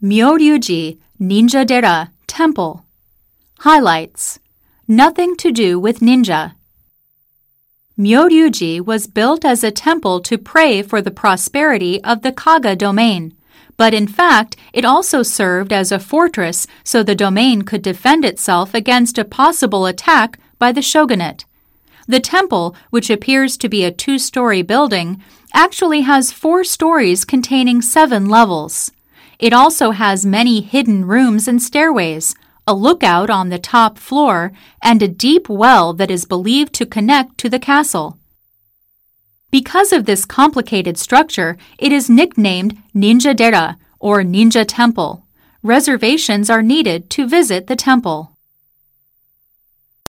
Myoryuji Ninja Dera Temple. Highlights Nothing to do with ninja. Myoryuji was built as a temple to pray for the prosperity of the Kaga domain. But in fact, it also served as a fortress so the domain could defend itself against a possible attack by the shogunate. The temple, which appears to be a two story building, actually has four stories containing seven levels. It also has many hidden rooms and stairways, a lookout on the top floor, and a deep well that is believed to connect to the castle. Because of this complicated structure, it is nicknamed Ninja Dera or Ninja Temple. Reservations are needed to visit the temple.